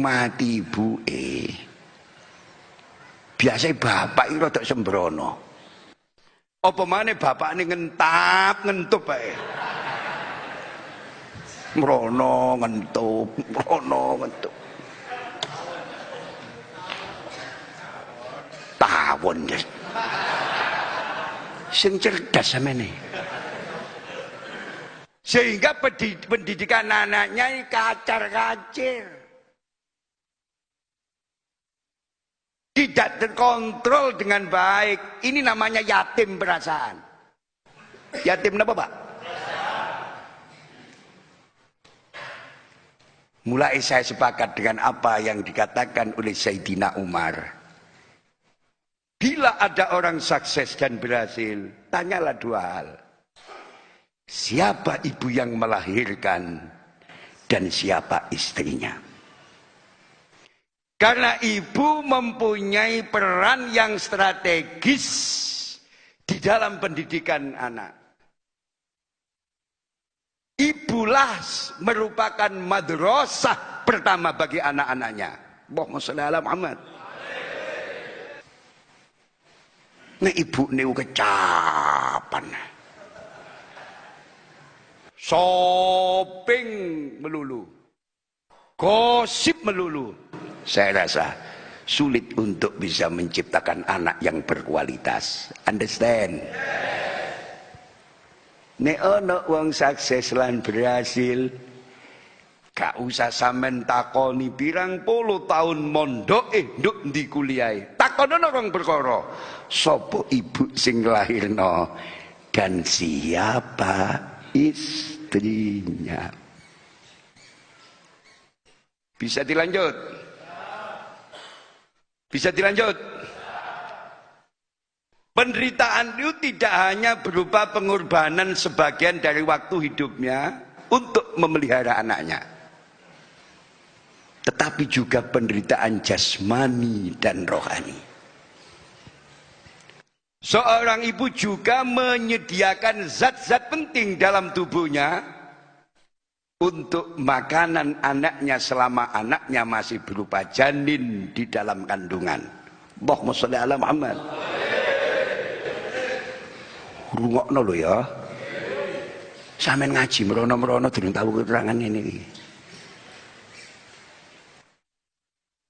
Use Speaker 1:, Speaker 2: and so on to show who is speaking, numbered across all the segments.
Speaker 1: mati ibu eh biasa bapak itu rada sembrono. Apa mana bapak ini ngentap ngentup eh merono ngentup merono ngentup. Tawon ya sing cerdas sama nih sehingga pendidikan anaknya kacar tidak terkontrol dengan baik ini namanya yatim perasaan yatim apa pak mulai saya sepakat dengan apa yang dikatakan oleh Sayyidina Umar Bila ada orang sukses dan berhasil, tanyalah dua hal. Siapa ibu yang melahirkan dan siapa istrinya? Karena ibu mempunyai peran yang strategis di dalam pendidikan anak. Ibulah merupakan madrasah pertama bagi anak-anaknya. Allahumma sholli Muhammad. Nek ibu niku kecapan. Shopping melulu. Gosip melulu. Saya rasa sulit untuk bisa menciptakan anak yang berkualitas. Understand? Nek ono wong sukses lan berhasil, Gak usah sampean takoni pirang puluh tahun mondok eh nduk ndi kuliah. Takono orang perkara. Sopo ibu sing lahirno dan siapa istrinya. Bisa dilanjut? Bisa dilanjut? Penderitaan itu tidak hanya berupa pengorbanan sebagian dari waktu hidupnya untuk memelihara anaknya tetapi juga penderitaan jasmani dan rohani. Seorang ibu juga menyediakan zat-zat penting dalam tubuhnya untuk makanan anaknya selama anaknya masih berupa janin di dalam kandungan. Allahumma sholli ala Muhammad. Rungokno lo ya. Sampeyan ngaji merono-merono durung tahu keterangan ini.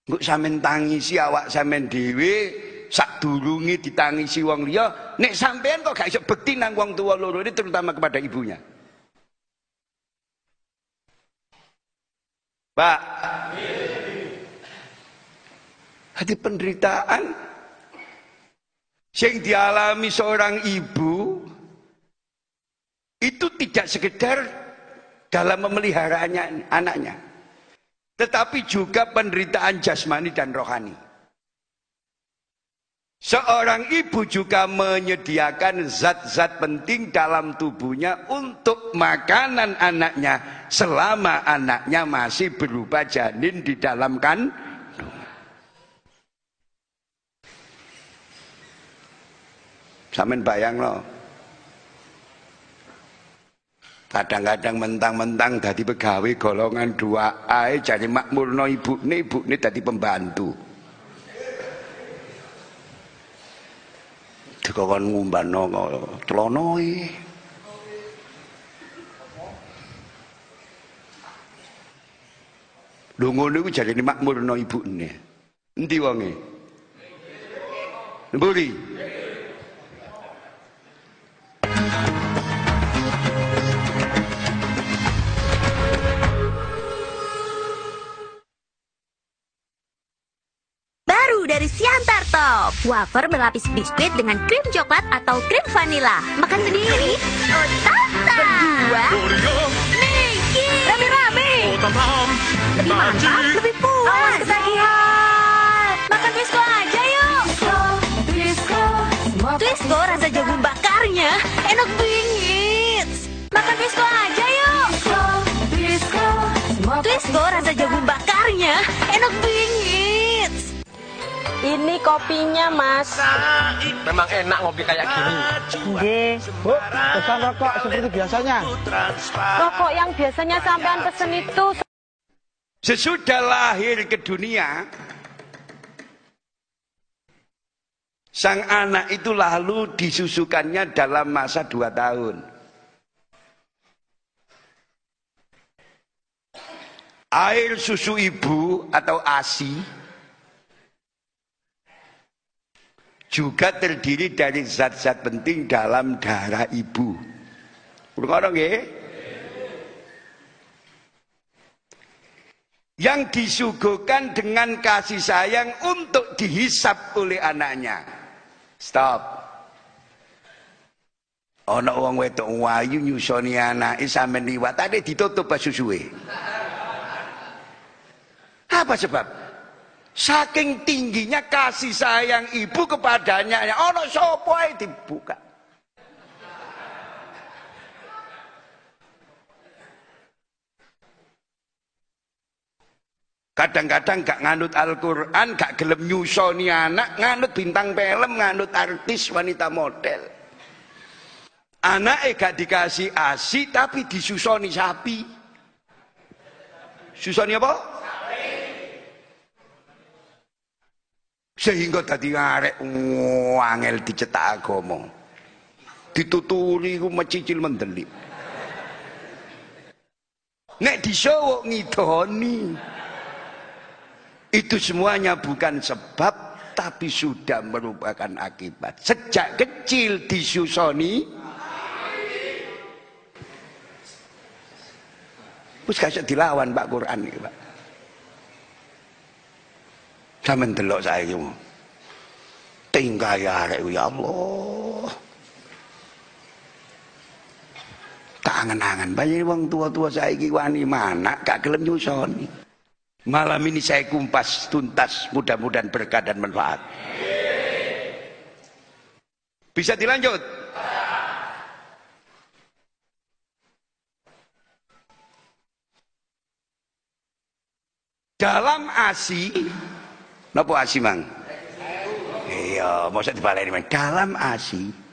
Speaker 1: Engko sampean tangisi awak sampean dhewe sadurunge ditangisi wong liya, nek sampean kok gak iso bekti nang wong tua loro ini terutama kepada ibunya. Pak. Hati penderitaan yang dialami seorang ibu itu tidak sekedar dalam memelihara anaknya tetapi juga penderitaan jasmani dan rohani. Seorang ibu juga menyediakan zat-zat penting dalam tubuhnya untuk makanan anaknya selama anaknya masih berupa janin di dalam kan. Samen bayang loh. kadang-kadang mentang-mentang dadi pegawai golongan dua A jadi makmurno ibu ini ibu ini dadi pembantu dikokon ngumbano telonoi lho ngono iku jarine makmurno ibu ini endi wonge Mburi
Speaker 2: dari Siantar Top. Wafer berlapis biskuit dengan krim coklat atau krim vanila. Makan sendiri. Oh, tata. Berdua. Niki. Rame-rame. Lebih mantap, lebih puas. Awas ketagihan. Makan Twisco aja yuk. Twisco, Twisco rasa jagung bakarnya enak bingit. Makan Twisco aja yuk. Twisco rasa jagung bakarnya enak bingit.
Speaker 3: Ini kopinya, Mas.
Speaker 4: Memang enak ngopi kayak gini.
Speaker 3: Nggih.
Speaker 5: Bu, pesan rokok seperti biasanya.
Speaker 3: Rokok yang biasanya sampean pesen itu
Speaker 1: Sesudah lahir ke dunia, sang anak itu lalu disusukannya dalam masa dua tahun. Air susu ibu atau ASI juga terdiri dari zat-zat penting dalam darah ibu. Berkorong ya? Yang disuguhkan dengan kasih sayang untuk dihisap oleh anaknya. Stop. Ana wong wedok wayu nyusoni anake sampean liwat, tadi ditutup pas susuwe. Apa sebab? Saking tingginya kasih sayang ibu kepadanya, ya ono sopo dibuka. Kadang-kadang gak nganut Al-Quran, gak gelem nyusoni anak, nganut bintang film, nganut artis wanita model. Anak gak dikasih asi, tapi disusoni sapi. Susoni apa? Sehingga tadi arek angel dicetak agama. Dituturi mecicil mendelik. Nek disowok ngidoni. Itu semuanya bukan sebab tapi sudah merupakan akibat. Sejak kecil disusoni Wis kasih dilawan Pak Quran iki, Pak. Sampeyan delok saiki. Tingkah ya arek ya Allah. Kangen-angen banyak wong tua-tua saiki wani mana gak gelem nyusoni. Malam ini saya kumpas tuntas mudah-mudahan berkah dan manfaat. Bisa dilanjut? Dalam ASI Napa asi mang? Iya, masa dibaleni mang. Dalam asi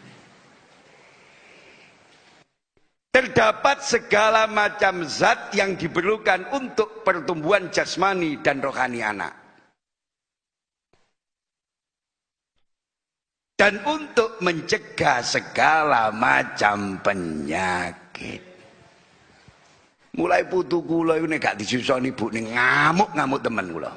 Speaker 1: terdapat segala macam zat yang diperlukan untuk pertumbuhan jasmani dan rohani anak. Dan untuk mencegah segala macam penyakit. Mulai putu kula nek gak disusoni Bu ngamuk-ngamuk temen kula.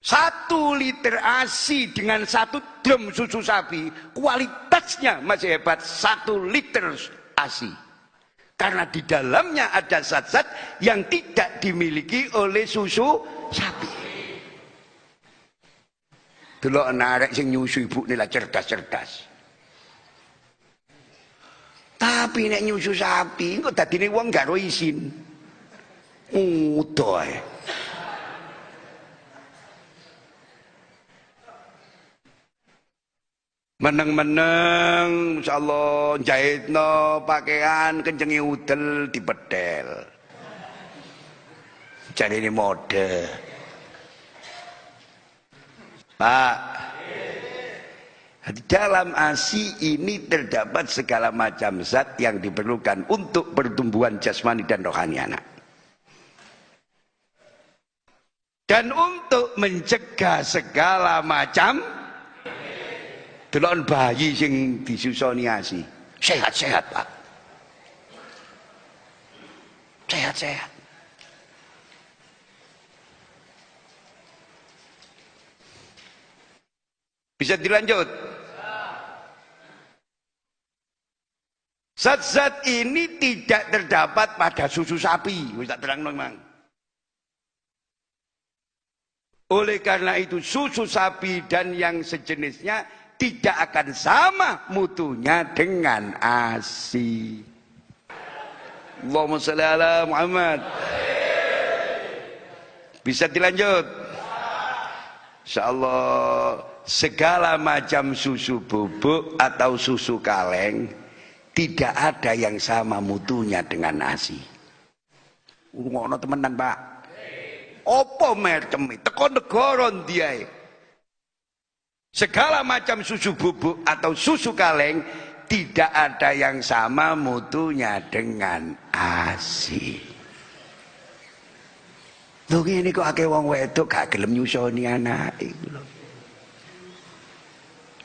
Speaker 1: Satu liter ASI dengan satu drum susu sapi, kualitasnya masih hebat. Satu liter ASI. Karena di dalamnya ada zat-zat yang tidak dimiliki oleh susu sapi. Dulu anak sing nyusu ibu nila cerdas-cerdas. Tapi nek nyusu sapi, kok tadi wong gak izin. Udah Meneng-meneng insyaallah jahitno pakaian kencengi udel dipedel. Jadi ini mode. Pak, di dalam ASI ini terdapat segala macam zat yang diperlukan untuk pertumbuhan jasmani dan rohani anak. Dan untuk mencegah segala macam Delok bayi sing disusoni asi. Sehat-sehat, Pak. Sehat-sehat. Bisa dilanjut? Zat-zat ini tidak terdapat pada susu sapi. Wis terang Mang. Oleh karena itu susu sapi dan yang sejenisnya tidak akan sama mutunya dengan ASI. Allahumma salli ala Muhammad. Bisa dilanjut? Insyaallah segala macam susu bubuk atau susu kaleng tidak ada yang sama mutunya dengan ASI. Ngono temenan, Pak. Apa mercem teko negara ndiae? Segala macam susu bubuk atau susu kaleng tidak ada yang sama mutunya dengan ASI. Lho ini kok akeh wong wedok gak gelem nyusoni anake kula.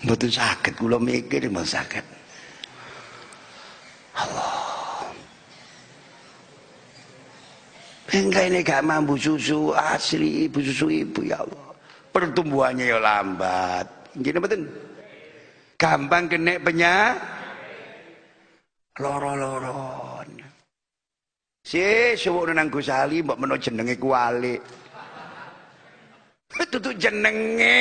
Speaker 1: Mboten saged kula mikir mboten saged. Allah. Ini gak mampu susu asli ibu susu ibu ya Allah. Pertumbuhannya ya lambat. Gini betul. Gampang kena penyak. Loro-loron. Si suwuk nang Gusali mbok meno jenenge kuali. Tutu jenenge.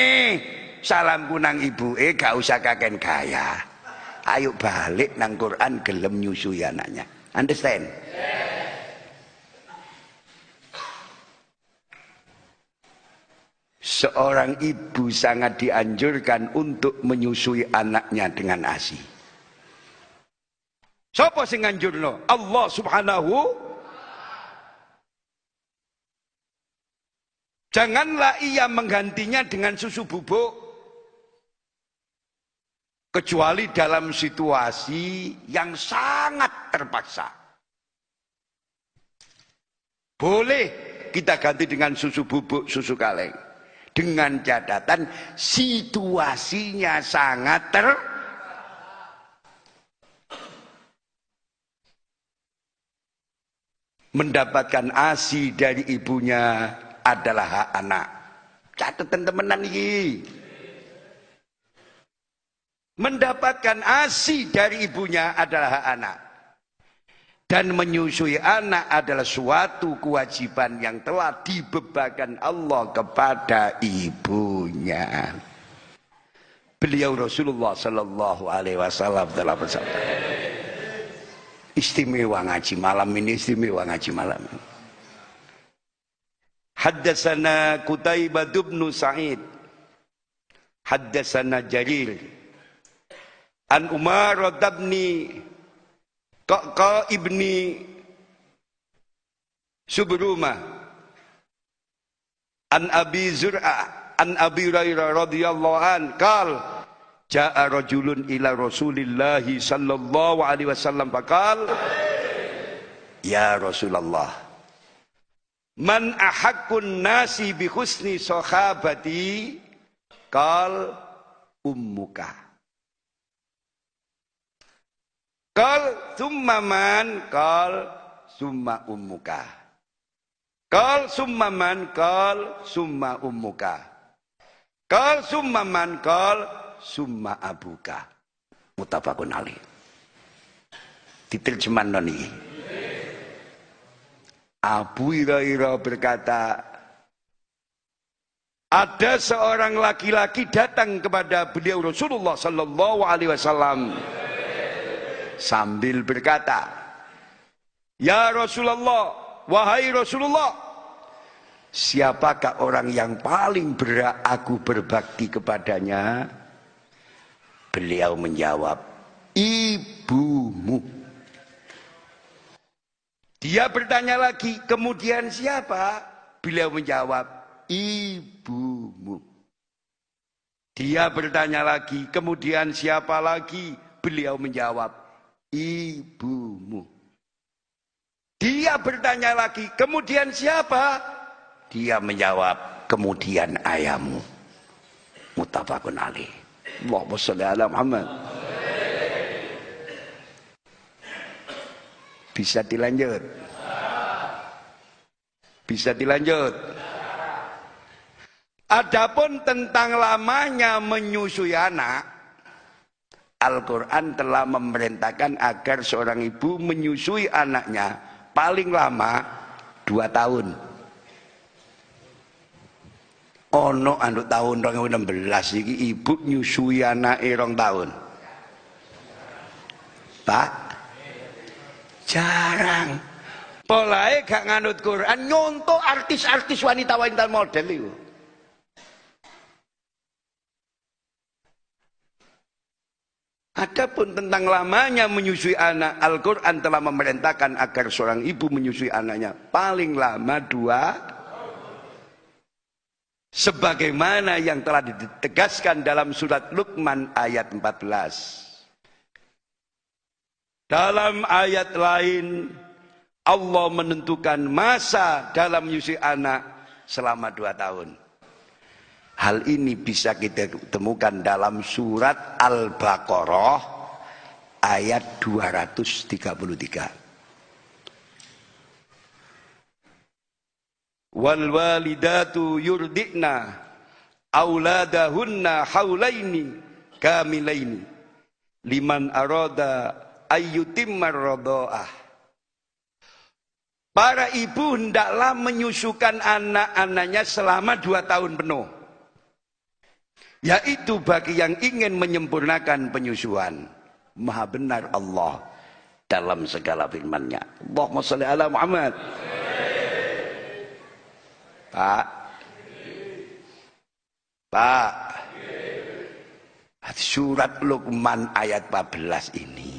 Speaker 1: Salamku nang ibuke gak usah kaken gaya. Ayo balik nang Quran gelem nyusui anaknya. Understand? Seorang ibu sangat dianjurkan untuk menyusui anaknya dengan ASI. Siapa sing nganjurno? Allah Subhanahu Janganlah ia menggantinya dengan susu bubuk kecuali dalam situasi yang sangat terpaksa. Boleh kita ganti dengan susu bubuk, susu kaleng. Dengan catatan situasinya sangat ter mendapatkan ASI dari ibunya adalah hak anak. Catatan temenan ini. Mendapatkan ASI dari ibunya adalah hak anak. Dan menyusui anak adalah suatu kewajiban yang telah dibebankan Allah kepada ibunya. Beliau Rasulullah Sallallahu Alaihi Wasallam telah bersabda. Istimewa ngaji malam ini, istimewa ngaji malam ini. Haddasana Kutaibah bin Sa'id. Haddasana Jarir. An Umar radabni Qaqa ibni Subruma. An Abi Zur'a An Abi Hurairah radhiyallahu an qal Ja'a rajulun ila Rasulillah sallallahu alaihi wasallam. Faqal Ya Rasulullah Man ahakkun nasi bi husni sahabati? Qal ummuka Kal summa man kal summa ummuka. Kal summa man kal summa ummuka. Kal summa man kal summa abuka. Mutafakun ali. Diterjemah noni. Abu Hurairah berkata, ada seorang laki-laki datang kepada beliau Rasulullah sallallahu alaihi wasallam sambil berkata, "Ya Rasulullah, wahai Rasulullah, siapakah orang yang paling berat aku berbakti kepadanya?" Beliau menjawab, "Ibumu." Dia bertanya lagi, "Kemudian siapa?" Beliau menjawab, "Ibumu." Dia bertanya lagi, "Kemudian siapa lagi?" Beliau menjawab, ibumu. Dia bertanya lagi, kemudian siapa? Dia menjawab, kemudian ayahmu. Mutafakun Ali. Allahumma salli ala Muhammad. Bisa dilanjut? Bisa dilanjut? Adapun tentang lamanya menyusui anak, Al-Quran telah memerintahkan agar seorang ibu menyusui anaknya paling lama dua tahun. Ono anu tahun 2016 iki ibu nyusui anak rong tahun. Pak, jarang. Polahe gak nganut Quran nyontoh artis-artis wanita-wanita model itu. Adapun tentang lamanya menyusui anak, Al-Quran telah memerintahkan agar seorang ibu menyusui anaknya paling lama dua sebagaimana yang telah ditegaskan dalam surat Luqman ayat 14. Dalam ayat lain Allah menentukan masa dalam menyusui anak selama dua tahun. Hal ini bisa kita temukan dalam surat Al-Baqarah ayat 233. Wal walidatu yurdikna auladahunna haulaini kamilaini liman arada ayyutimmar radha'ah. Para ibu hendaklah menyusukan anak-anaknya selama dua tahun penuh. Yaitu bagi yang ingin menyempurnakan penyusuan. Maha benar Allah dalam segala firman-Nya. Allahumma salli ala Muhammad. Pak. Pak. Surat Luqman ayat 14 ini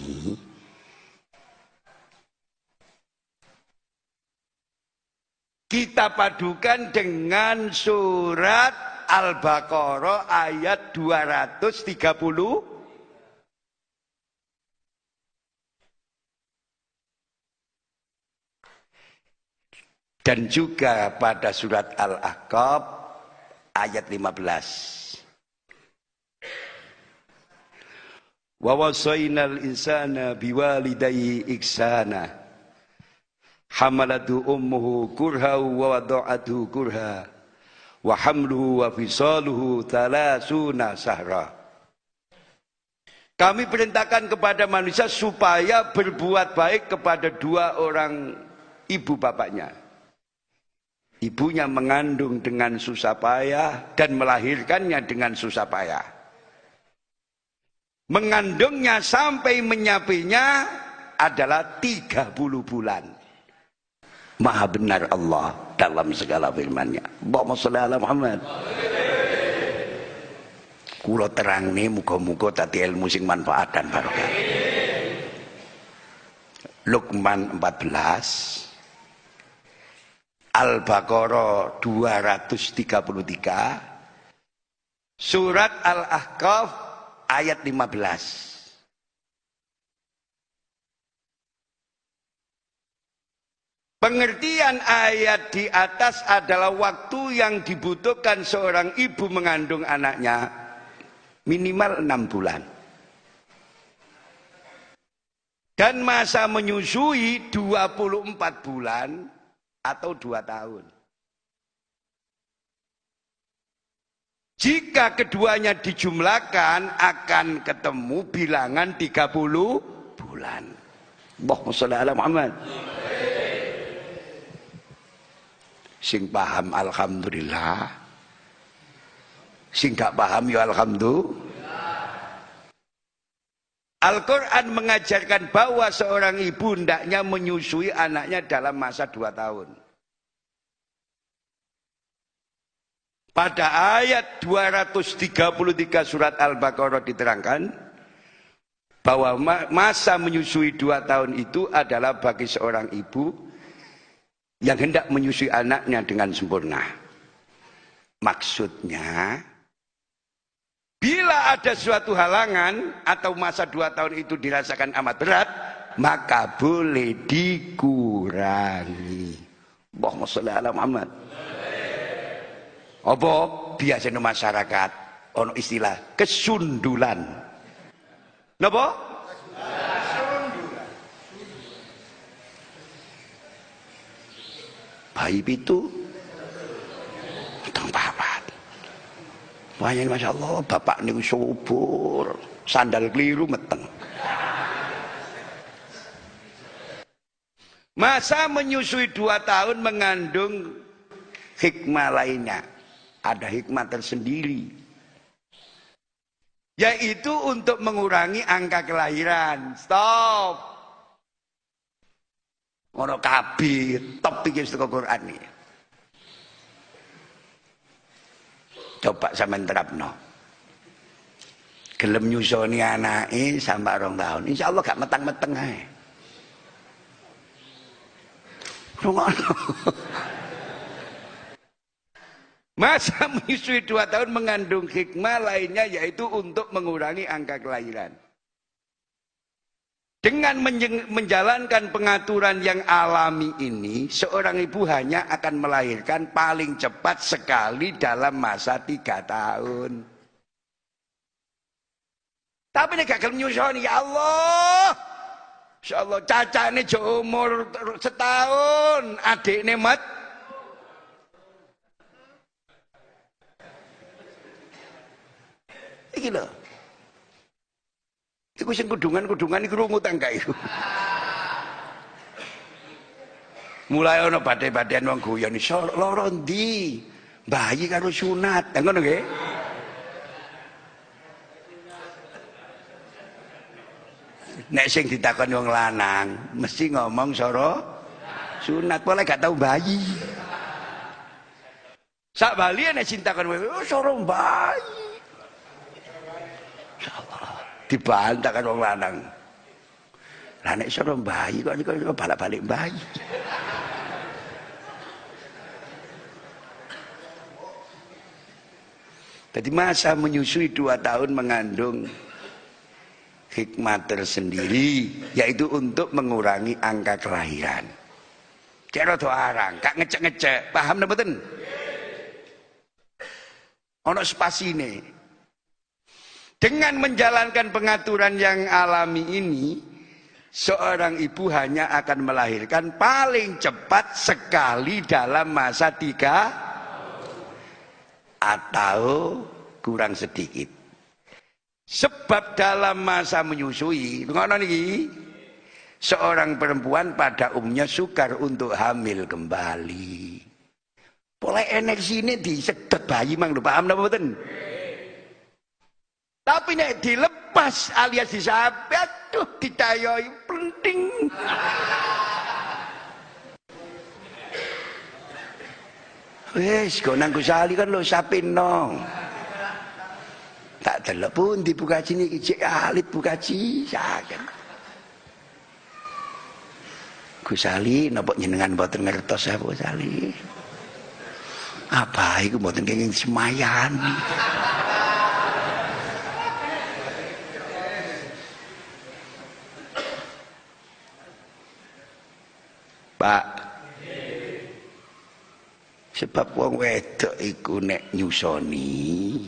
Speaker 1: kita padukan dengan surat Al-Baqarah ayat 230 dan juga pada surat Al-Ahqaf ayat 15 wa insana biwalidayhi ihsana. Hamalatu ummuhu kurha wa wada'atuhu kurha wa hamluhu wa fisaluhu thalathuna sahra. Kami perintahkan kepada manusia supaya berbuat baik kepada dua orang ibu bapaknya. Ibunya mengandung dengan susah payah dan melahirkannya dengan susah payah. Mengandungnya sampai menyapinya adalah 30 bulan. Maha benar Allah dalam segala firman-Nya. Allahumma sholli Muhammad. Kulo terang nih muka-muka tadi ilmu sing manfaat dan barokah. Luqman 14 Al-Baqarah 233 Surat Al-Ahqaf ayat 15. Pengertian ayat di atas adalah waktu yang dibutuhkan seorang ibu mengandung anaknya minimal enam bulan. Dan masa menyusui 24 bulan atau 2 tahun. Jika keduanya dijumlahkan akan ketemu bilangan 30 bulan. Allahumma sholli ala Muhammad. Sing paham alhamdulillah. Sing gak paham ya alhamdulillah. Al-Quran mengajarkan bahwa seorang ibu hendaknya menyusui anaknya dalam masa dua tahun. Pada ayat 233 surat Al-Baqarah diterangkan bahwa masa menyusui dua tahun itu adalah bagi seorang ibu yang hendak menyusui anaknya dengan sempurna. Maksudnya, bila ada suatu halangan atau masa dua tahun itu dirasakan amat berat, maka boleh dikurangi. Allahumma sholli ala Muhammad. Apa biasanya masyarakat ono istilah kesundulan. Napa? Bayi itu teng papat. Banyak Masya Allah, bapak ini subur, sandal keliru meteng. Masa menyusui dua tahun mengandung hikmah lainnya. Ada hikmah tersendiri. Yaitu untuk mengurangi angka kelahiran. Stop ngono kabir top iki saka Quran iki coba sampean terapno gelem nyusoni anake sampai rong tahun insyaallah gak metang-meteng ae Rungono. Masa menyusui dua tahun mengandung hikmah lainnya yaitu untuk mengurangi angka kelahiran. Dengan menjalankan pengaturan yang alami ini, seorang ibu hanya akan melahirkan paling cepat sekali dalam masa tiga tahun. Tapi ini gagal menyusoni, ya Allah. Insya Allah caca ini umur setahun, adik ini mat. Iki loh. Iku sing kudungan-kudungan iku rungu tangga iku. Mulai ana badhe-badhean wong guyon iso lara ndi? Bayi karo sunat. Ngono nggih? Nek sing ditakon wong lanang mesti ngomong soro sunat, boleh gak tahu bayi. Sak Bali nek cinta kan oh, soro bayi. Dibantah kan wong lanang. Lah nek iso bayi kok niku balik-balik bayi. Jadi masa menyusui dua tahun mengandung hikmah tersendiri yaitu untuk mengurangi angka kelahiran. Cek rada arang, kak ngecek-ngecek, paham mboten? Ono spasine. Dengan menjalankan pengaturan yang alami ini, seorang ibu hanya akan melahirkan paling cepat sekali dalam masa tiga atau kurang sedikit. Sebab dalam masa menyusui, seorang perempuan pada umumnya sukar untuk hamil kembali. Pola energi ini disedot bayi mang paham napa mboten? Tapi nek dilepas alias disapi, aduh ditayoi penting. Wes, kau nang kusali kan lo sapin nong. Tak delok pun dibuka sini cek alit buka saken. Gusali napa jenengan mboten ngertos apa Gusali? Apa iku mboten kenging semayan. Pak. Sebab wong wedok iku nek nyusoni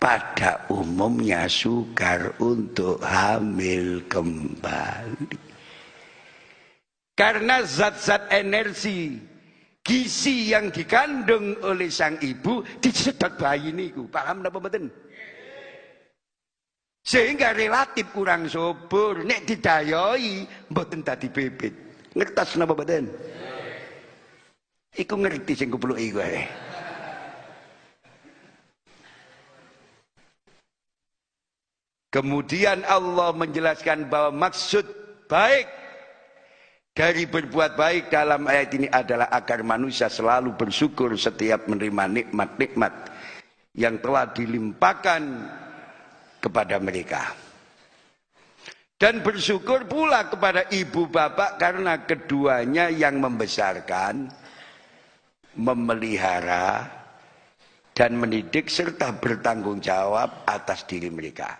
Speaker 1: pada umumnya sukar untuk hamil kembali. Karena zat-zat energi gizi yang dikandung oleh sang ibu disedot bayi niku. Paham napa mboten? Sehingga relatif kurang subur nek didayoi mboten tadi bebet. Ngertas napa badan? Iku ngerti sing kupluk iku ae. Kemudian Allah menjelaskan bahwa maksud baik dari berbuat baik dalam ayat ini adalah agar manusia selalu bersyukur setiap menerima nikmat-nikmat yang telah dilimpahkan kepada mereka. Dan bersyukur pula kepada ibu bapak karena keduanya yang membesarkan, memelihara, dan mendidik serta bertanggung jawab atas diri mereka.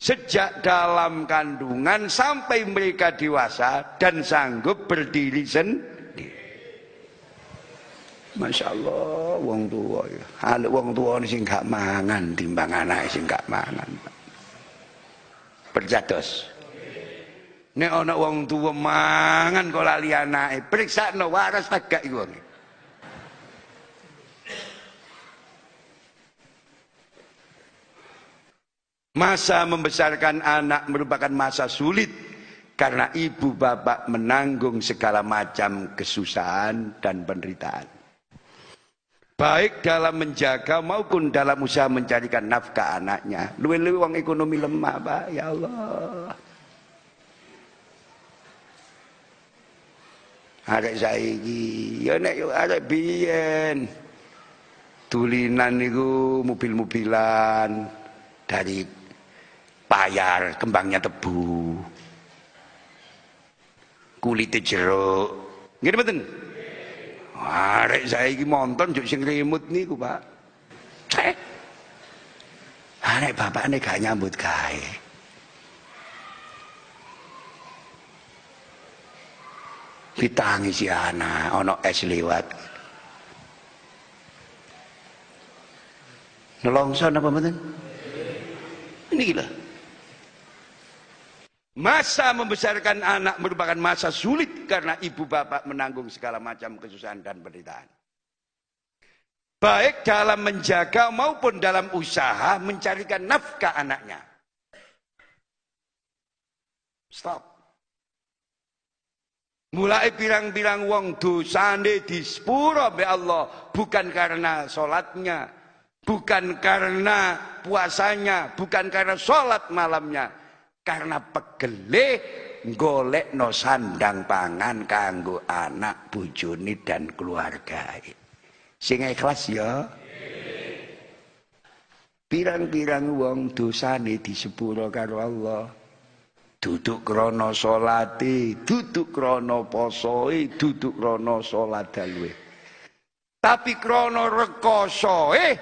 Speaker 1: Sejak dalam kandungan sampai mereka dewasa dan sanggup berdiri sendiri. Masya Allah, wong tua ya. Wong tua sing gak mangan timbang anak sing gak mangan berjados nek ana wong tuwa mangan kok lali anake priksakno waras gak iku Masa membesarkan anak merupakan masa sulit karena ibu bapak menanggung segala macam kesusahan dan penderitaan baik dalam menjaga maupun dalam usaha mencarikan nafkah anaknya. Luwe-luwe uang ekonomi lemah, Pak. Ya Allah. Arek saiki, ya nek arek biyen. Tulinan niku mobil-mobilan dari payar, kembangnya tebu. Kulitnya jeruk. Nggih mboten? Arek saiki monton juk sing rimut niku, Pak. Cek. Arek bapakne gak nyambut gawe. ya anak, ono es liwat. Nelongso napa mboten? Ini gila. Masa membesarkan anak merupakan masa sulit karena ibu bapak menanggung segala macam kesusahan dan penderitaan. Baik dalam menjaga maupun dalam usaha mencarikan nafkah anaknya. Stop. Mulai pirang-pirang wong dosane di sepuro be Allah bukan karena sholatnya, bukan karena puasanya, bukan karena sholat malamnya, karena pegele golek no sandang pangan kanggo anak bujuni dan keluarga. Sing ikhlas ya. Pirang-pirang wong dosane di sepuro karo Allah duduk krono salate duduk krono posoe duduk krono salat dalwe tapi krono rekosoe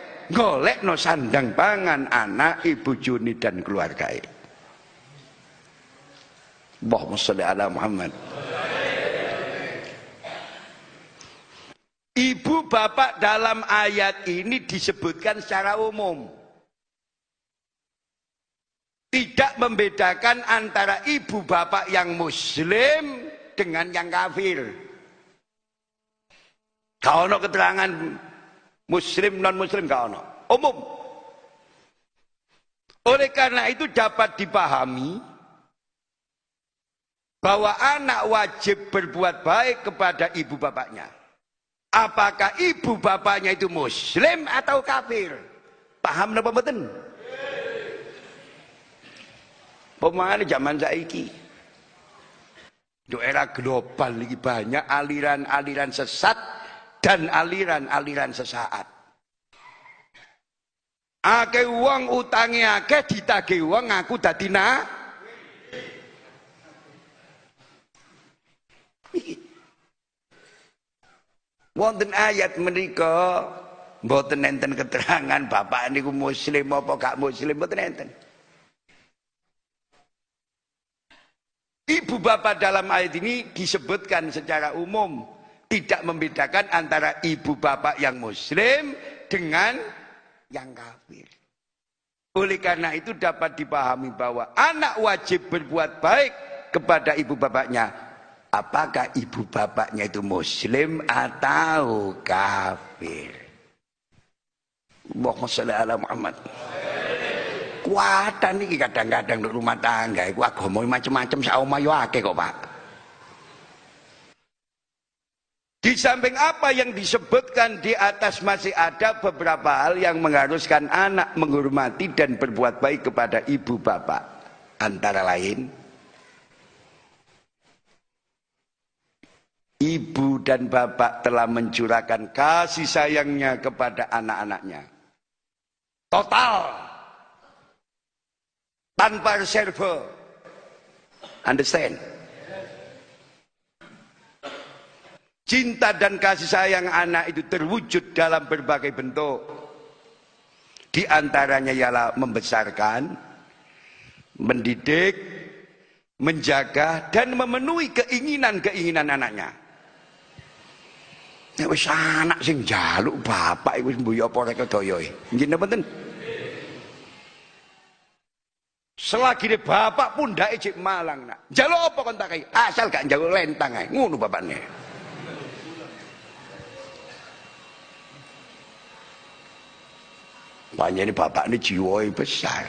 Speaker 1: no sandang pangan anak ibu juni dan keluarga Allahumma salli ala Muhammad Ibu bapak dalam ayat ini disebutkan secara umum tidak membedakan antara ibu bapak yang muslim dengan yang kafir. Kau no keterangan muslim non muslim kau no umum. Oleh karena itu dapat dipahami bahwa anak wajib berbuat baik kepada ibu bapaknya. Apakah ibu bapaknya itu muslim atau kafir? Paham napa mboten? Pemane zaman saiki. Di era global lagi banyak aliran-aliran sesat dan aliran-aliran sesaat. Ake uang utangi ake ditagih uang ngaku dadi na. Wonten ayat menika mboten enten keterangan bapak niku muslim apa gak muslim mboten enten. Ibu bapak dalam ayat ini disebutkan secara umum tidak membedakan antara ibu bapak yang muslim dengan yang kafir. Oleh karena itu dapat dipahami bahwa anak wajib berbuat baik kepada ibu bapaknya. Apakah ibu bapaknya itu muslim atau kafir? Allahumma salli ala Muhammad kekuatan iki kadang-kadang di rumah tangga iku agama macam-macam sak omah yo akeh kok, Pak. Di samping apa yang disebutkan di atas masih ada beberapa hal yang mengharuskan anak menghormati dan berbuat baik kepada ibu bapak. Antara lain, ibu dan bapak telah mencurahkan kasih sayangnya kepada anak-anaknya. Total tanpa reserve. Understand? Cinta dan kasih sayang anak itu terwujud dalam berbagai bentuk. Di antaranya ialah membesarkan, mendidik, menjaga dan memenuhi keinginan-keinginan anaknya. Nek wis anak sing jaluk bapak iku mbuh apa rek daya. Nggih napa Selagi dia bapak pun ndak malang nak. Jaluk apa kon takai? Asal gak jaluk lentang ae. Ngono bapakne. Ini bapak ini jiwa besar.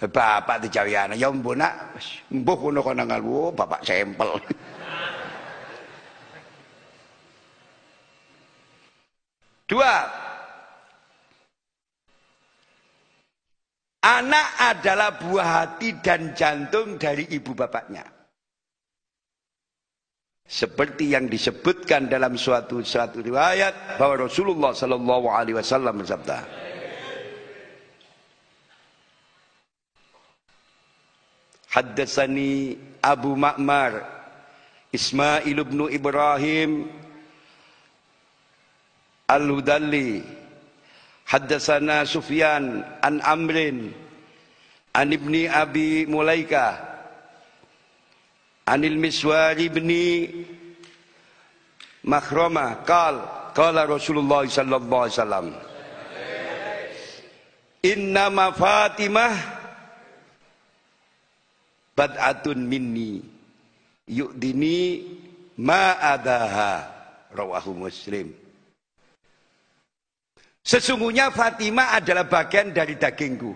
Speaker 1: Bapak di Jawiana, ya mbok nak, mbok kono kono ngalu, bapak sempel. Dua, Anak adalah buah hati dan jantung dari ibu bapaknya. Seperti yang disebutkan dalam suatu suatu riwayat bahwa Rasulullah Shallallahu Alaihi Wasallam bersabda, Haddasani Abu Ma'mar Ismail bin Ibrahim Al-Hudalli Haddasana Sufyan an Amrin an Ibni Abi Mulaika Anil Miswari bin Makhrama qal qala Rasulullah sallallahu alaihi wasallam. Inna Fatimah bad'atun minni yu'dini ma adaha rawahu Muslim Sesungguhnya Fatimah adalah bagian dari dagingku.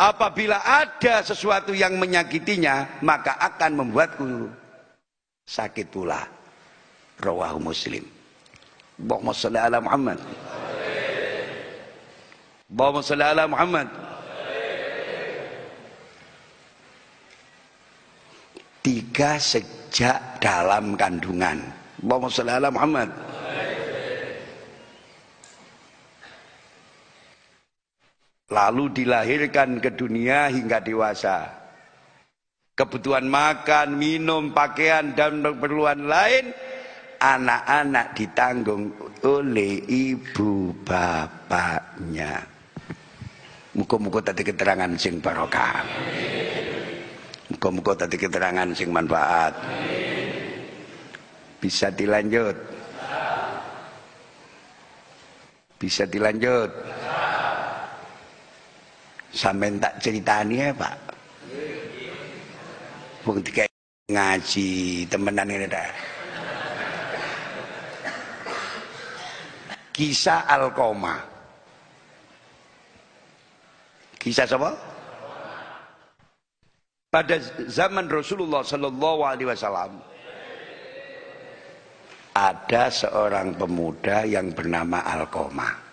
Speaker 1: Apabila ada sesuatu yang menyakitinya, maka akan membuatku sakit pula. Rawahu Muslim. Allahumma salli ala Muhammad. Allahumma salli ala Muhammad. Tiga sejak dalam kandungan. Allahumma salli ala Muhammad. Lalu dilahirkan ke dunia hingga dewasa. Kebutuhan makan, minum, pakaian, dan keperluan lain, anak-anak ditanggung oleh ibu bapaknya. Muka-muka tadi keterangan sing barokah. Muka-muka tadi keterangan sing manfaat. Bisa dilanjut. Bisa dilanjut. Sampai tak ceritani ya Pak. Wong tiga ngaji temenan ini dah. Kisah Alkoma. Kisah apa? Pada zaman Rasulullah Sallallahu Alaihi Wasallam ada seorang pemuda yang bernama Alkoma.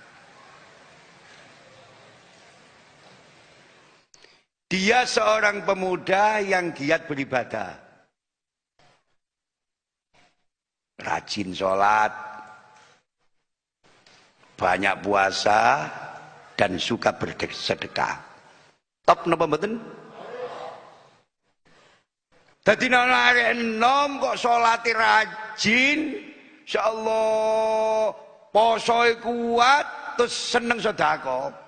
Speaker 1: Dia seorang pemuda yang giat beribadah. Rajin sholat, banyak puasa, dan suka bersedekah. Top napa mboten? Dadi nana arek enom kok sholat rajin, insyaallah posoe kuat terus seneng sedekah.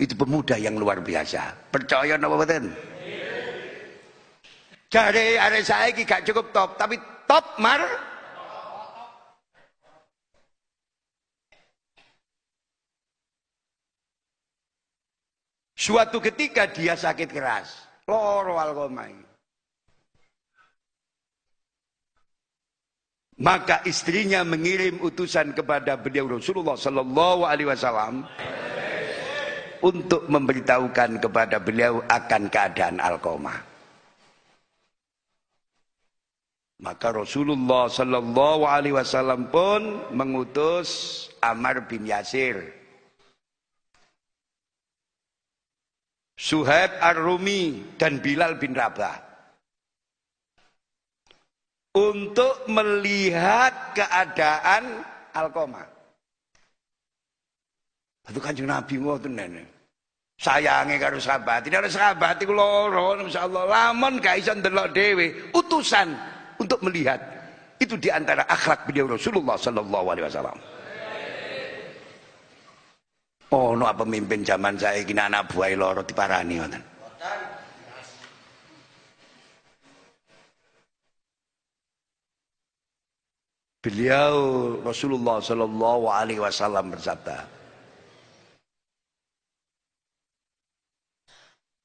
Speaker 1: Itu pemuda yang luar biasa. Percaya napa mboten? Jare arek saiki gak cukup top, tapi top mar Suatu ketika dia sakit keras, loro alkomai. Maka istrinya mengirim utusan kepada beliau Rasulullah Sallallahu Alaihi Wasallam untuk memberitahukan kepada beliau akan keadaan Alkoma. Maka Rasulullah Sallallahu Alaihi Wasallam pun mengutus Amar bin Yasir, Suhaib Ar-Rumi dan Bilal bin Rabah untuk melihat keadaan Alkoma. Itu kanjeng Nabi ngoten nenek. Sayange karo sahabat, ini harus sahabat iku loro insyaallah. Lamun gak iso ndelok dhewe, utusan untuk melihat. Itu di antara akhlak beliau Rasulullah sallallahu alaihi wasallam. Oh, no pemimpin zaman saya kini anak buah loro diparani ngoten. Beliau Rasulullah sallallahu alaihi wasallam bersabda,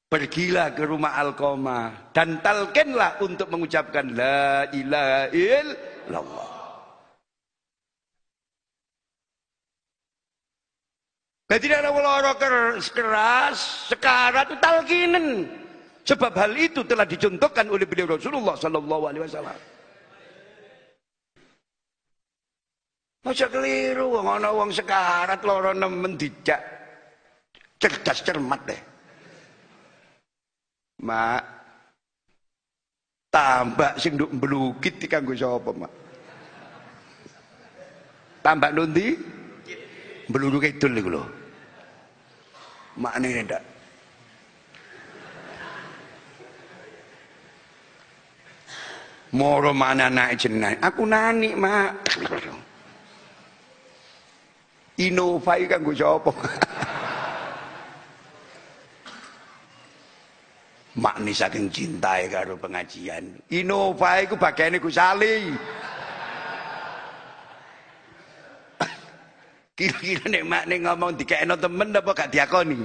Speaker 1: Pergilah ke rumah Alkoma dan talkenlah untuk mengucapkan la ilaha illallah. Jadi ada loro keras, sekarang itu talkinen. Sebab hal itu telah dicontohkan oleh beliau Rasulullah Sallallahu Alaihi Wasallam. Masa keliru, wong sekarat loro nemen dijak cerdas cermat deh. Mak tambak sing nduk mblukit dikanggo sapa, Mak? Tambak nundi? Bluru kidul niku lho. Maknane ndak. Moro mana anak jenengan? Aku nani, Mak. Innova iki kanggo sapa? Makni saking cintai karo pengajian. Innova iku bagiane Gus Ali. Kira-kira nek makni ngomong dikekno temen apa gak diakoni?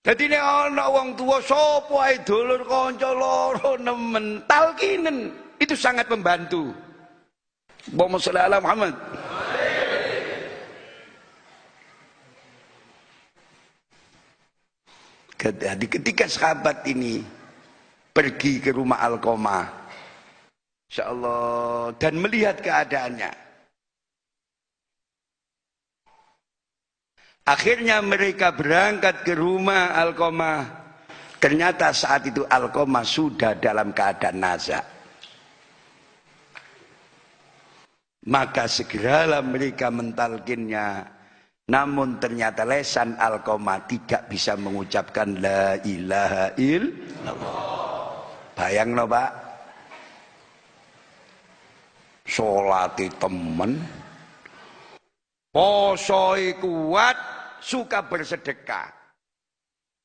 Speaker 1: Jadi nek ana wong tua sapa ae dulur kanca loro nemen talkinen itu sangat membantu. Allahumma sholli Muhammad. Ketika sahabat ini pergi ke rumah Alkoma, Insya Allah dan melihat keadaannya, akhirnya mereka berangkat ke rumah Alkoma. Ternyata saat itu Alkoma sudah dalam keadaan nazak. Maka segeralah mereka mentalkinnya namun ternyata lesan alkoma tidak bisa mengucapkan la ilaha illallah. Bayang no pak. Solati temen. Posoi kuat. Suka bersedekah.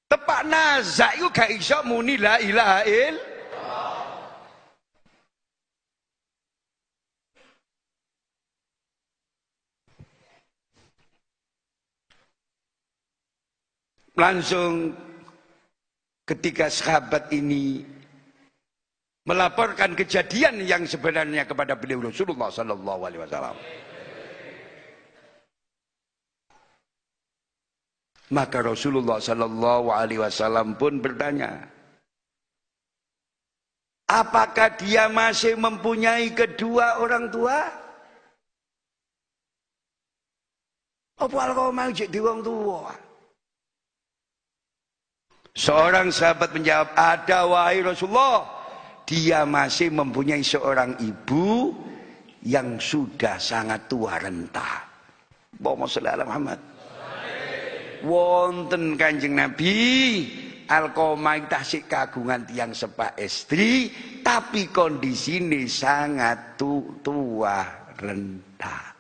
Speaker 1: Tepak nazak itu gak iso muni la ilaha illallah. Langsung ketika sahabat ini melaporkan kejadian yang sebenarnya kepada beliau Rasulullah sallallahu alaihi wasallam. Maka Rasulullah sallallahu alaihi wasallam pun bertanya, Apakah dia masih mempunyai kedua orang tua? Apa kau mau jadi orang tua? Seorang sahabat menjawab, ada wahai Rasulullah. Dia masih mempunyai seorang ibu yang sudah sangat tua renta. Bawa ala Muhammad. Wonten kanjeng Nabi. Alkomai tasik kagungan tiang sepah istri. Tapi kondisi ini sangat tu, tua renta.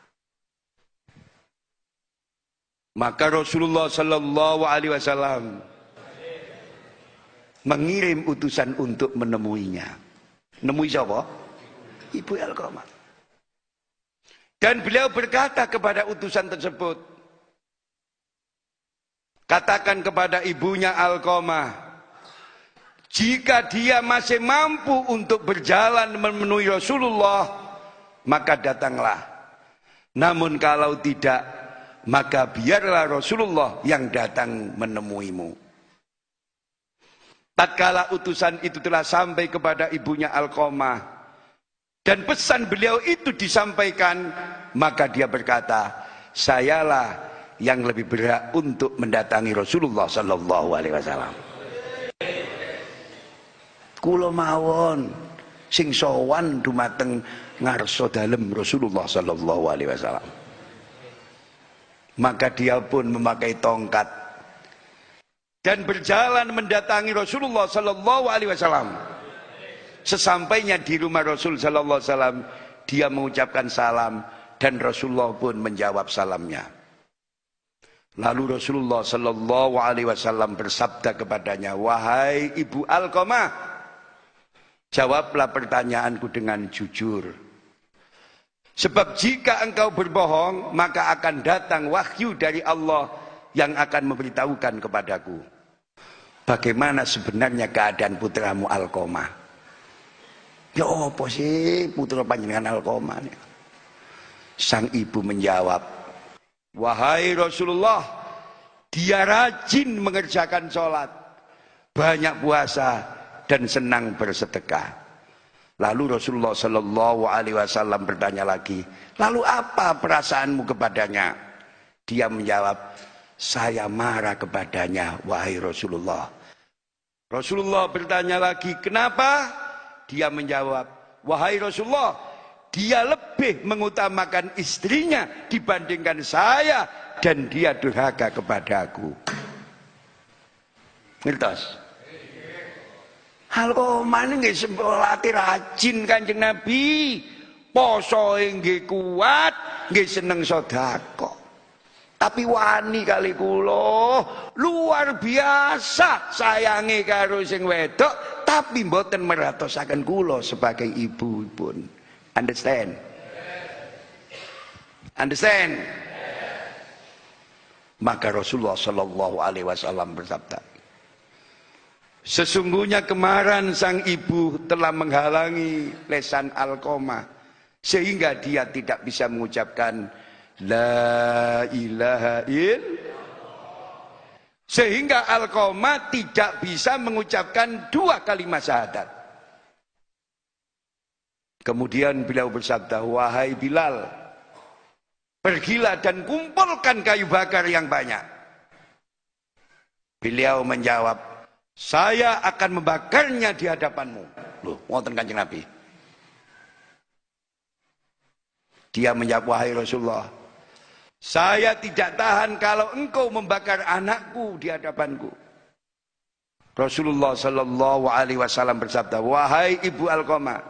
Speaker 1: Maka Rasulullah Sallallahu Alaihi Wasallam mengirim utusan untuk menemuinya. Nemui siapa? Ibu Alkomah. Dan beliau berkata kepada utusan tersebut, katakan kepada ibunya Alkomah, jika dia masih mampu untuk berjalan memenuhi Rasulullah, maka datanglah. Namun kalau tidak, maka biarlah Rasulullah yang datang menemuimu. Tatkala utusan itu telah sampai kepada ibunya Alkomah dan pesan beliau itu disampaikan, maka dia berkata, sayalah yang lebih berat untuk mendatangi Rasulullah Sallallahu Alaihi Wasallam. Kulo mawon sing sowan dumateng ngarso dalem Rasulullah Sallallahu Alaihi Wasallam. Maka dia pun memakai tongkat dan berjalan mendatangi Rasulullah sallallahu alaihi wasallam. Sesampainya di rumah Rasul sallallahu alaihi wasallam, dia mengucapkan salam dan Rasulullah pun menjawab salamnya. Lalu Rasulullah sallallahu alaihi wasallam bersabda kepadanya, "Wahai Ibu Alqamah, jawablah pertanyaanku dengan jujur. Sebab jika engkau berbohong, maka akan datang wahyu dari Allah yang akan memberitahukan kepadaku." Bagaimana sebenarnya keadaan putramu Alkoma? Ya apa sih putra panjenengan Alkoma? Sang ibu menjawab, Wahai Rasulullah, dia rajin mengerjakan sholat, banyak puasa, dan senang bersedekah. Lalu Rasulullah Shallallahu Alaihi Wasallam bertanya lagi, lalu apa perasaanmu kepadanya? Dia menjawab, saya marah kepadanya, wahai Rasulullah. Rasulullah bertanya lagi, kenapa? Dia menjawab, wahai Rasulullah, dia lebih mengutamakan istrinya dibandingkan saya dan dia durhaka kepadaku. Ngertos? Mana nggak sebolati rajin kanjeng Nabi, poso nggak kuat, nggak seneng sodako. Tapi wani kali kula luar biasa sayangi karo sing wedok tapi mboten meratosaken kula sebagai ibu pun. Understand? Understand? Maka Rasulullah Shallallahu Alaihi Wasallam bersabda, Sesungguhnya kemarin sang ibu telah menghalangi lesan alkoma sehingga dia tidak bisa mengucapkan La ilaha il Sehingga Alkoma tidak bisa mengucapkan dua kalimat syahadat. Kemudian beliau bersabda, Wahai Bilal, pergilah dan kumpulkan kayu bakar yang banyak. Beliau menjawab, saya akan membakarnya di hadapanmu. Loh, wonten kanjeng Nabi. Dia menjawab, wahai Rasulullah, saya tidak tahan kalau engkau membakar anakku di hadapanku. Rasulullah Shallallahu Alaihi Wasallam bersabda, wahai ibu Alkoma,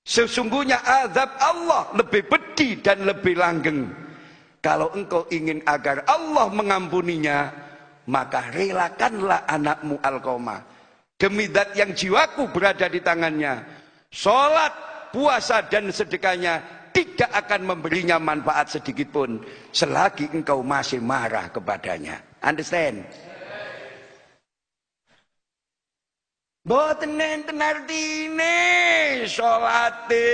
Speaker 1: sesungguhnya azab Allah lebih pedih dan lebih langgeng. Kalau engkau ingin agar Allah mengampuninya, maka relakanlah anakmu Alkoma. Demi dat yang jiwaku berada di tangannya. Sholat, puasa dan sedekahnya tidak akan memberinya manfaat sedikit pun selagi engkau masih marah kepadanya. Understand? Boten nenten artine salate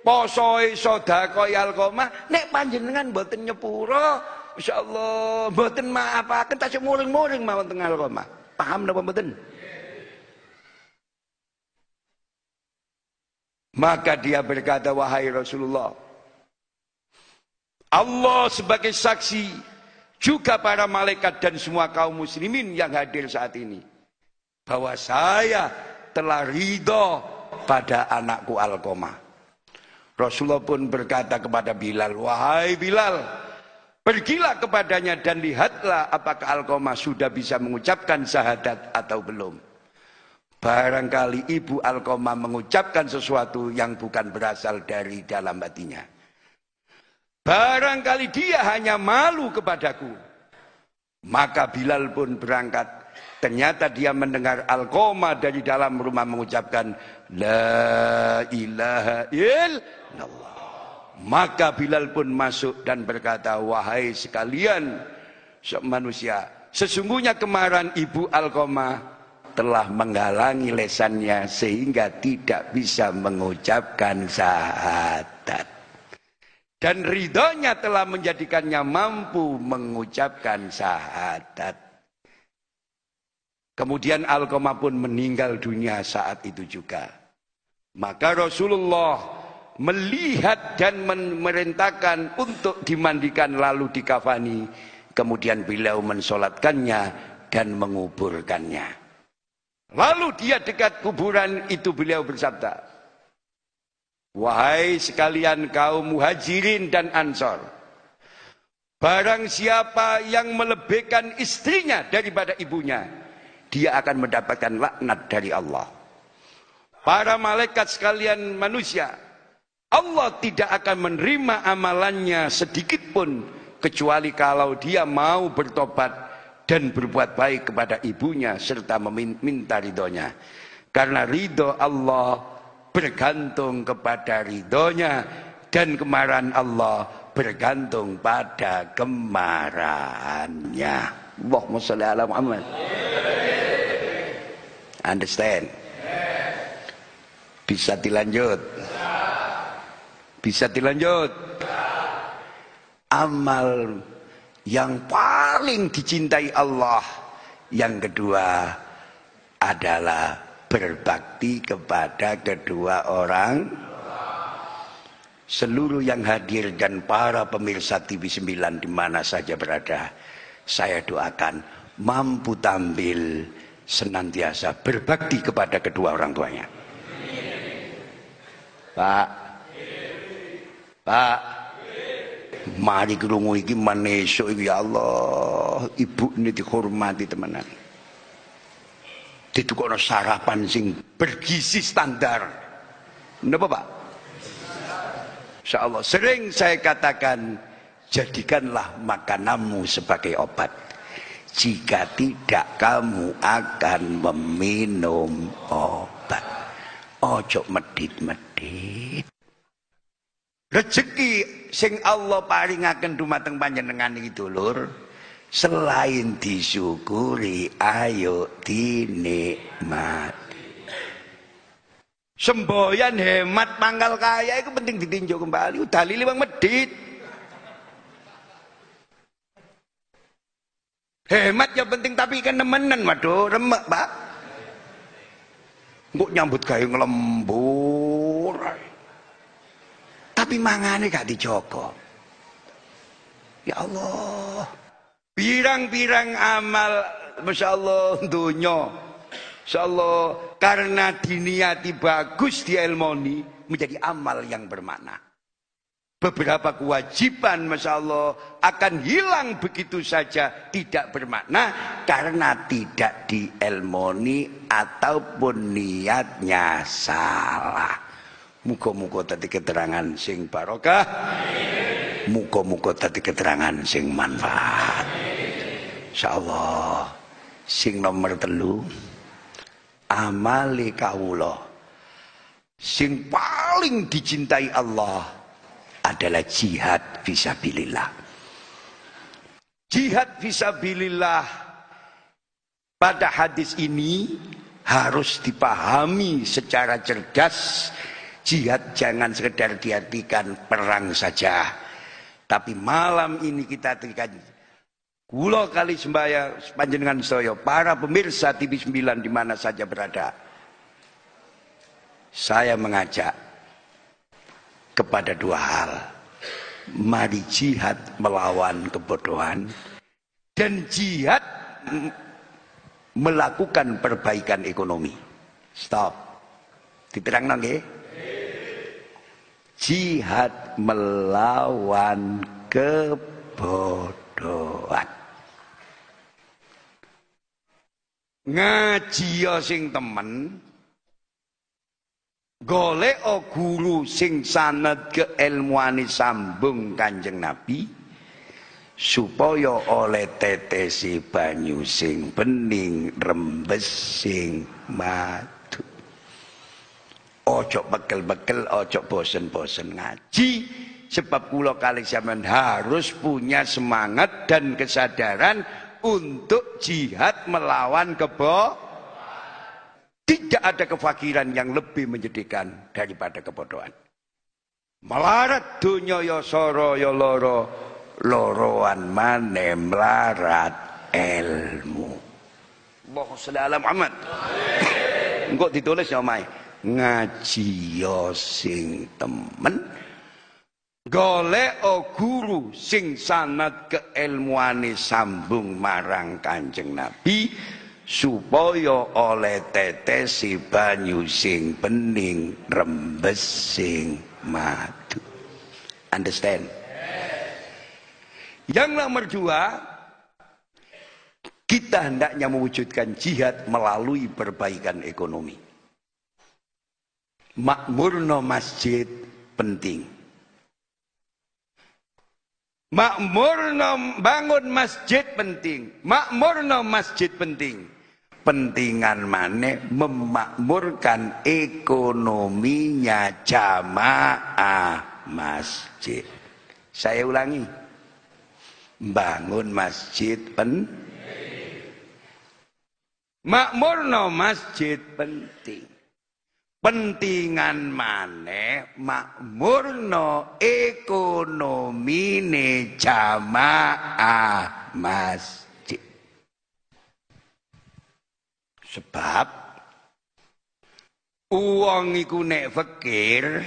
Speaker 1: posoe sedekah alqomah nek panjenengan boten nyepuro insyaallah boten maafaken tasih muring-muring mawon teng alqomah. Paham napa boten? Maka dia berkata, wahai Rasulullah, Allah sebagai saksi, juga para malaikat dan semua kaum muslimin yang hadir saat ini. Bahwa saya telah ridho pada anakku Alkoma. Rasulullah pun berkata kepada Bilal, wahai Bilal, pergilah kepadanya dan lihatlah apakah Alkoma sudah bisa mengucapkan syahadat atau belum. Barangkali ibu Alkoma mengucapkan sesuatu yang bukan berasal dari dalam hatinya. Barangkali dia hanya malu kepadaku. Maka Bilal pun berangkat. Ternyata dia mendengar Alkoma dari dalam rumah mengucapkan La ilaha illallah. Maka Bilal pun masuk dan berkata, Wahai sekalian manusia, sesungguhnya kemarin ibu Alkoma telah menghalangi lesannya sehingga tidak bisa mengucapkan syahadat. Dan ridhonya telah menjadikannya mampu mengucapkan syahadat. Kemudian Alkoma pun meninggal dunia saat itu juga. Maka Rasulullah melihat dan memerintahkan untuk dimandikan lalu dikafani. Kemudian beliau mensolatkannya dan menguburkannya. Lalu dia dekat kuburan itu beliau bersabda. Wahai sekalian kaum muhajirin dan ansor. Barang siapa yang melebihkan istrinya daripada ibunya. Dia akan mendapatkan laknat dari Allah. Para malaikat sekalian manusia. Allah tidak akan menerima amalannya sedikit pun. Kecuali kalau dia mau bertobat dan berbuat baik kepada ibunya serta meminta ridhonya. Karena ridho Allah bergantung kepada ridhonya dan kemarahan Allah bergantung pada kemarahannya. Allahumma salli ala Muhammad. Understand? Bisa dilanjut? Bisa dilanjut? Amal yang paling dicintai Allah. Yang kedua adalah berbakti kepada kedua orang seluruh yang hadir dan para pemirsa TV 9 di mana saja berada. Saya doakan mampu tampil senantiasa berbakti kepada kedua orang tuanya. Pak, Pak, Mari krungu iki manesuk iki ya Allah, ibu ini dihormati temenan. Ditukono sarapan sing bergizi standar. Napa Pak? Insya Allah sering saya katakan jadikanlah makananmu sebagai obat. Jika tidak kamu akan meminum obat. Ojo medit-medit. Rezeki sing Allah paringaken dumateng panjenengan iki dulur, selain disyukuri ayo dinikmati. Semboyan hemat pangkal kaya itu penting ditinjau kembali. Dalil bang medit. Hemat ya penting tapi kan nemenan waduh remek pak. Mbok nyambut gawe ngelembur. Tapi mangane gak dijogo. Ya Allah. Pirang-pirang amal Masya Allah dunya. Masya Allah karena diniati bagus di elmoni menjadi amal yang bermakna. Beberapa kewajiban Masya Allah akan hilang begitu saja tidak bermakna karena tidak dielmoni ataupun niatnya salah. Muka-muka tadi keterangan sing barokah. Muka-muka tadi keterangan sing manfaat. Insya Allah sing nomor telu amali kawula sing paling dicintai Allah adalah jihad visabilillah. Jihad visabilillah pada hadis ini harus dipahami secara cerdas. Jihad jangan sekedar diartikan perang saja. Tapi malam ini kita terikan Kulo kali sembaya panjenengan saya, para pemirsa TV 9 di mana saja berada. Saya mengajak kepada dua hal. Mari jihad melawan kebodohan dan jihad melakukan perbaikan ekonomi. Stop. Diterang nggih? Jihad melawan kebodohan. ngaji ya sing temen golek guru sing sanad keilmuane sambung Kanjeng Nabi supaya oleh tetesi banyu sing bening rembes sing madu ojo bekel-bekel ojo bosen-bosen ngaji. Sebab kula kali zaman harus punya semangat dan kesadaran untuk jihad melawan kebo tidak ada kefakiran yang lebih menyedihkan daripada kebodohan. Melarat dunia ya soro ya loro loroan mane melarat ilmu. Allah sallallahu Muhammad. Engkau ditulis ya mai ngaji yo sing temen golek o guru sing sanad keilmuane sambung marang Kanjeng Nabi supaya oleh tetesi banyu sing bening rembes sing madu. Understand? Yang nomor dua kita hendaknya mewujudkan jihad melalui perbaikan ekonomi makmurno masjid penting Makmur bangun masjid penting. Makmur masjid penting. Pentingan mana memakmurkan ekonominya jamaah masjid. Saya ulangi. Bangun masjid pen Makmur masjid penting pentingan maneh makmurno ekonomine jamaah masjid. Sebab uang iku nek fakir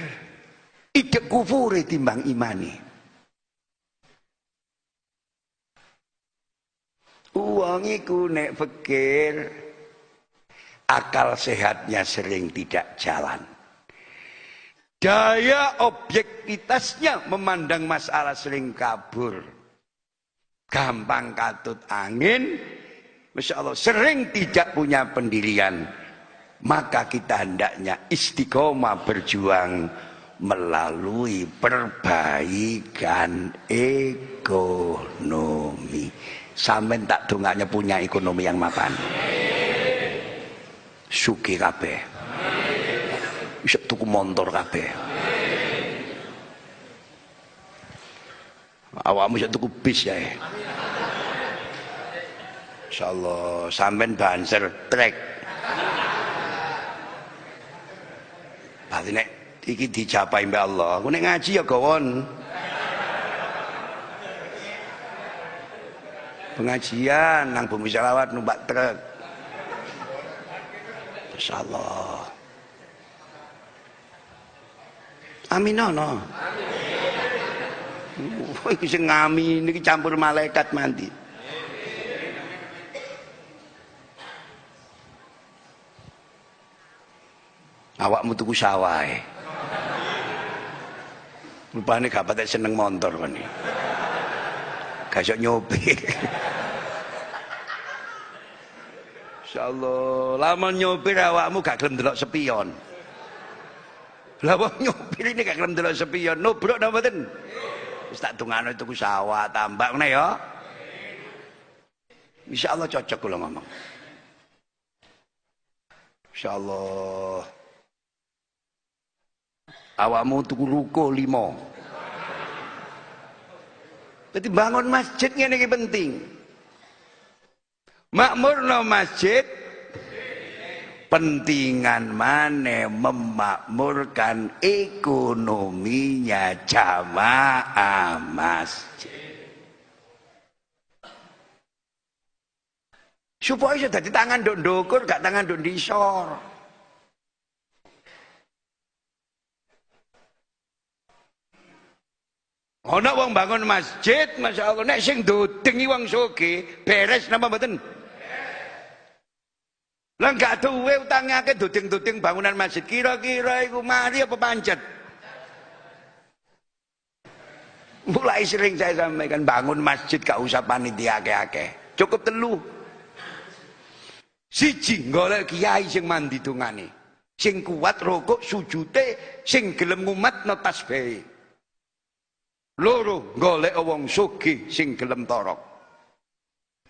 Speaker 1: ide kufure timbang imani uang iku nek fakir akal sehatnya sering tidak jalan. Daya objektivitasnya memandang masalah sering kabur. Gampang katut angin. Masya Allah sering tidak punya pendirian. Maka kita hendaknya istiqomah berjuang melalui perbaikan ekonomi. Sampai tak dongaknya punya ekonomi yang mapan. Suki kabeh. Bisa tuku motor kabeh. Awakmu bisa tuku bis ya. Insyaallah sampean banser trek. Berarti nek iki dicapai mbak Allah. Aku nek ngaji ya gawon. Pengajian nang bumi salawat numpak truk. Insyaallah. Amin no. Oh, iki sing ngamin iki campur malaikat mandi. Awakmu tuku sawah. Rupane gak patek seneng motor kon. Gak iso nyopir. Insyaallah, lama nyopir awakmu gak gelem delok sepion. Lah wong nyopir ini gak gelem delok sepion, nubruk napa mboten? Wis tak dongano tuku sawah tambak ngene ya. Insyaallah cocok kula ngomong. Insyaallah awakmu tuku ruko limo jadi bangun masjid ini penting makmur no masjid. Pentingan mana memakmurkan ekonominya jamaah masjid? Supaya sudah di tangan dok dokur gak tangan dok disor Ana wong bangun masjid, Masya Allah, nek sing dodengi wong soge, beres napa mboten? Lah gak duwe utange akeh dodeng-dodeng bangunan masjid. Kira-kira iku mari apa pancet? Mulai sering saya sampaikan bangun masjid gak usah panitia. Cukup telu. Siji golek kiai sing mandi dungane. Sing kuat rokok sujute, sing gelem ngumat no tasbih loro golek wong sugih sing gelem torok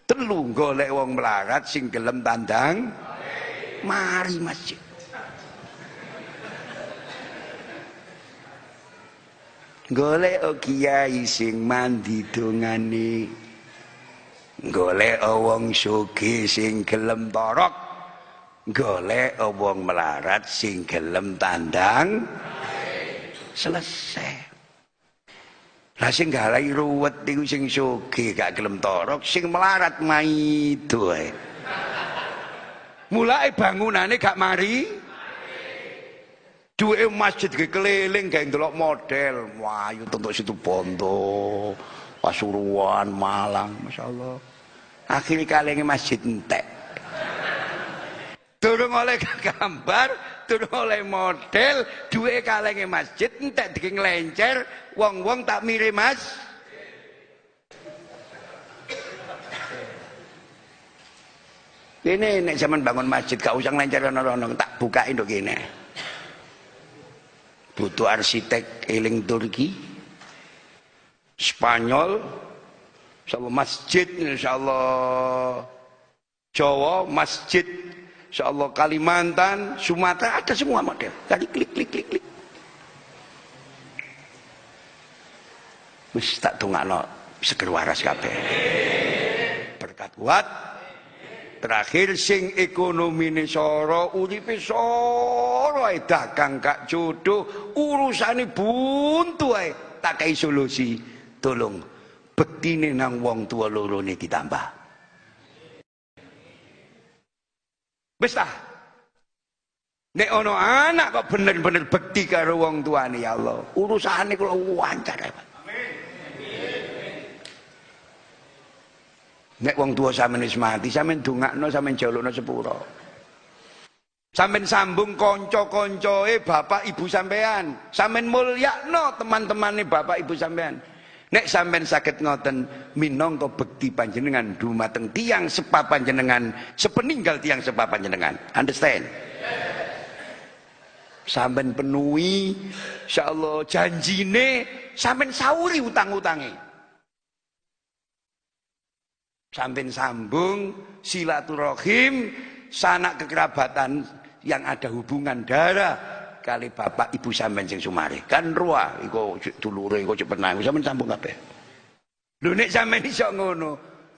Speaker 1: telu golek wong melarat sing gelem tandang mari masjid. Golek kiai sing mandi dongane. Golek wong sugih sing gelem torok. Golek wong melarat sing gelem tandang. Selesai. Lah sing galai ruwet iku sing sugih gak gelem torok, sing melarat maido ae. Mulai bangunane gak mari. Duwe masjid keliling gak ndelok model. Wah, ayo tentu situ Bondo, Pasuruan, Malang, masyaallah. Akhirnya kalenge masjid entek. Durung oleh gambar, durung oleh model, duwe kalenge masjid entek diking lencer, wong-wong tak mirip mas ini nek zaman bangun masjid gak usah ngelencer ono tak buka nduk kene butuh arsitek eling Turki Spanyol insyaallah masjid insyaallah. Jawa masjid insyaallah Kalimantan Sumatera ada semua model. Tadi klik klik klik klik. Wis tak dongakno seger waras berkat kuat terakhir sing ekonomine soro uripe soro ae dagang gak jodoh urusane buntu ae. Tak kai solusi. Tolong bektine nang wong tua loro ini ditambah. Wis Nek ono anak kok bener-bener bekti karo wong tuane ya Allah, urusane kula wancar ya, Nek wong tua sampean wis mati, sampean dongakno sampean jalukno sepuro. Sampean sambung kanca-kancae bapak ibu sampean. Sampean mulyakno teman-temane bapak ibu sampean. Nek sampean sakit ngoten minangka bekti panjenengan dumateng tiang sepa panjenengan, sepeninggal tiang sepa panjenengan. Understand? Sampean penuhi insyaallah janjine sampean sauri utang-utange. Sampean sambung silaturahim sanak kekerabatan yang ada hubungan darah kali bapak ibu sampean sing sumare. Kan ruah iku dulure iku cepet nang sampean sambung kabeh. Lho nek sampean iso ngono,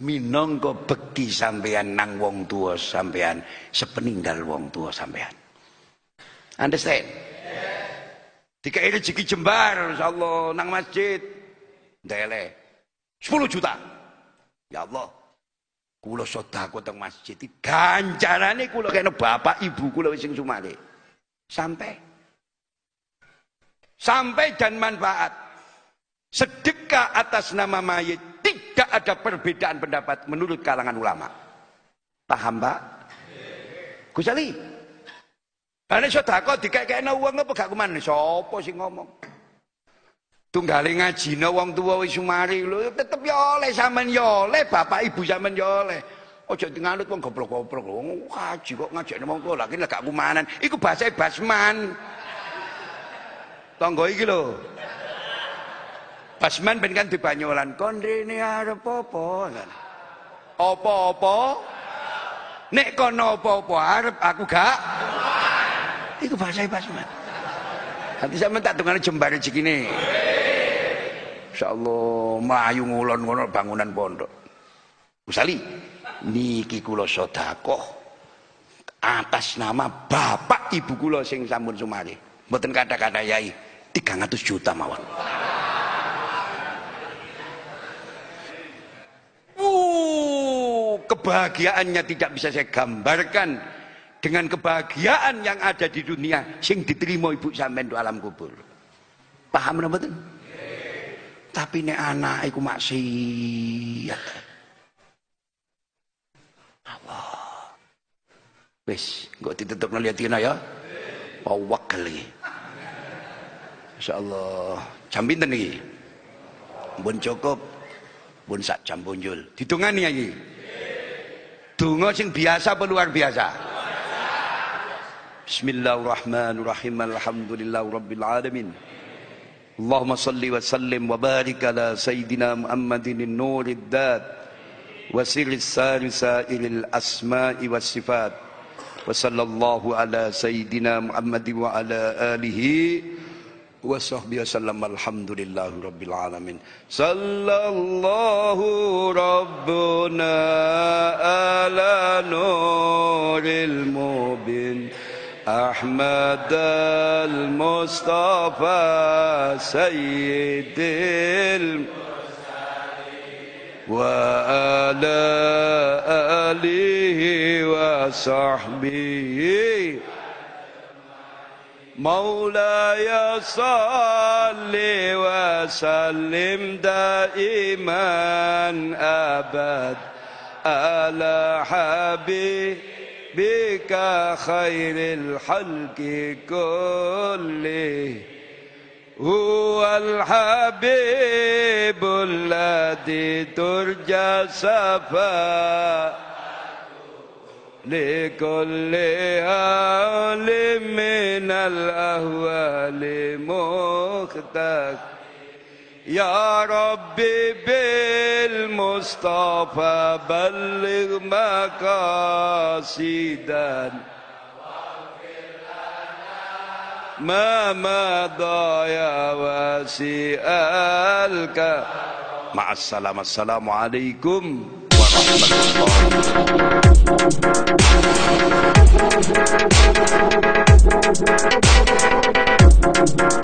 Speaker 1: minangka beki sampean nang wong tua sampean sepeninggal wong tua sampean. Understand? Dikai rezeki jembar insyaallah nang masjid. Ndele. 10 juta. Ya Allah. Kula sedekah teng masjid ganjarane kula kena bapak ibu kula sing sumale. Sampai sampai dan manfaat. Sedekah atas nama mayit tidak ada perbedaan pendapat menurut kalangan ulama. Paham, Pak? Gus Ali. Ane sedekah dikekekno wong apa gak kuman sapa sing ngomong? Tunggale ngajine wong tuwa wis sumari lho tetep ya oleh sampean ya oleh bapak ibu sampean ya oleh. Aja nganut wong goblok-goblok wong ngaji kok ngajakne wong tuwa lagi gak kumanan. Iku bahasa basman. Tonggo iki lho. Basman ben kan dibanyolan kon rene arep apa? Apa-apa? Nek kono apa-apa arep aku gak. Iku bahasa Basman. Nanti saya minta dengan jembar rezekine. Insyaallah melayu ngulon ngono bangunan pondok. Usali niki kula sedekah atas nama bapak ibu kula sing sampun sumari. Mboten kata-kata yai 300 juta mawon. Uh, kebahagiaannya tidak bisa saya gambarkan dengan kebahagiaan yang ada di dunia sing diterima ibu sampean alam kubur. Paham napa mboten? Tapi nek anak iku maksiat. Allah. Wis, engko ditutupno liatina ya. Awak kali. Insyaallah. Jam pinten iki? Mbun cukup. Mbun sak jam punjul. Ditungani iki. Donga sing biasa apa luar biasa? Bismillahirrahmanirrahim. Alhamdulillahirabbil alamin. اللهم صل وسلم وبارك على سيدنا محمد النور الذات وسر السار سائر الأسماء والصفات. وصلى الله على سيدنا محمد وعلى آله وصحبه وسلم. الحمد لله رب العالمين. صلى الله ربنا على نور المبين. أحمد المصطفى سيد وعلى آله وصحبه. مولاي صل وسلم دائما أبد على حبيبي بك خير الخلق كله. هو الحبيب الذي ترجى صفاء لكل حال من الأهوال مختلف يا ربي بالمصطفى بلغ مقاصدا. ما مضى يا واسع الك مع السلامة. السلام عليكم. ورحمة الله